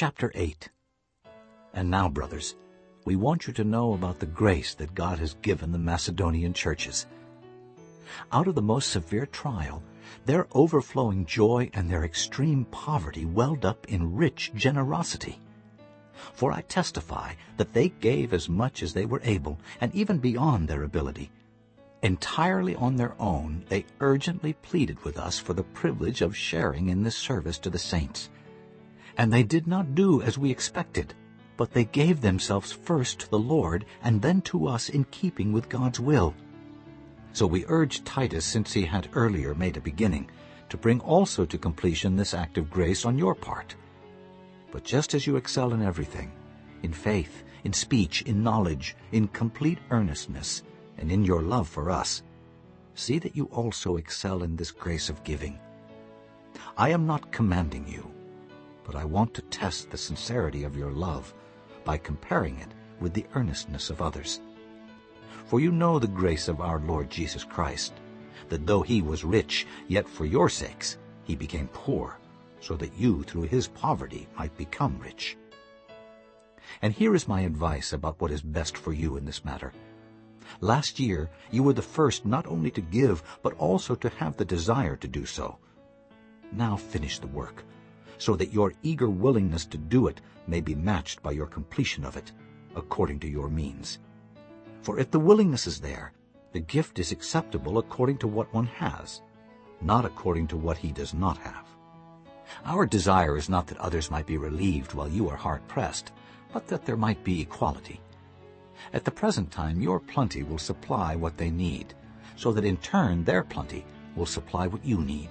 Chapter 8 And now, brothers, we want you to know about the grace that God has given the Macedonian churches. Out of the most severe trial, their overflowing joy and their extreme poverty welled up in rich generosity. For I testify that they gave as much as they were able, and even beyond their ability. Entirely on their own, they urgently pleaded with us for the privilege of sharing in this service to the saints. And they did not do as we expected, but they gave themselves first to the Lord and then to us in keeping with God's will. So we urge Titus, since he had earlier made a beginning, to bring also to completion this act of grace on your part. But just as you excel in everything, in faith, in speech, in knowledge, in complete earnestness, and in your love for us, see that you also excel in this grace of giving. I am not commanding you, but I want to test the sincerity of your love by comparing it with the earnestness of others. For you know the grace of our Lord Jesus Christ, that though he was rich, yet for your sakes he became poor, so that you through his poverty might become rich. And here is my advice about what is best for you in this matter. Last year you were the first not only to give, but also to have the desire to do so. Now finish the work, so that your eager willingness to do it may be matched by your completion of it, according to your means. For if the willingness is there, the gift is acceptable according to what one has, not according to what he does not have. Our desire is not that others might be relieved while you are hard-pressed, but that there might be equality. At the present time your plenty will supply what they need, so that in turn their plenty will supply what you need.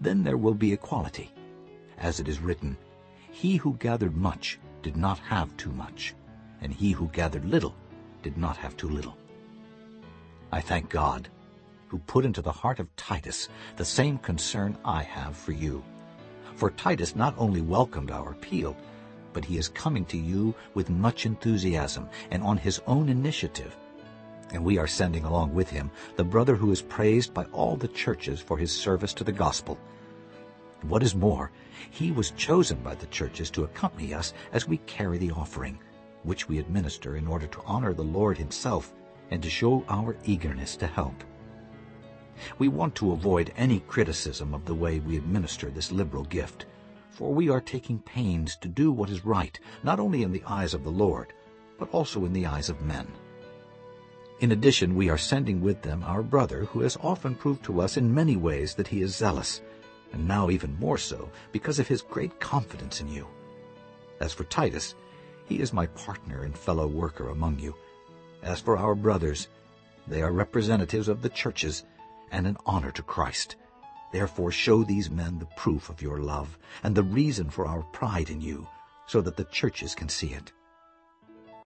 Then there will be equality. As it is written, He who gathered much did not have too much, and he who gathered little did not have too little. I thank God, who put into the heart of Titus the same concern I have for you. For Titus not only welcomed our appeal, but he is coming to you with much enthusiasm and on his own initiative. And we are sending along with him the brother who is praised by all the churches for his service to the gospel. What is more, he was chosen by the churches to accompany us as we carry the offering which we administer in order to honor the Lord himself and to show our eagerness to help. We want to avoid any criticism of the way we administer this liberal gift, for we are taking pains to do what is right, not only in the eyes of the Lord, but also in the eyes of men. In addition, we are sending with them our brother, who has often proved to us in many ways that he is zealous, and now even more so because of his great confidence in you. As for Titus, he is my partner and fellow worker among you. As for our brothers, they are representatives of the churches and an honor to Christ. Therefore show these men the proof of your love and the reason for our pride in you, so that the churches can see it.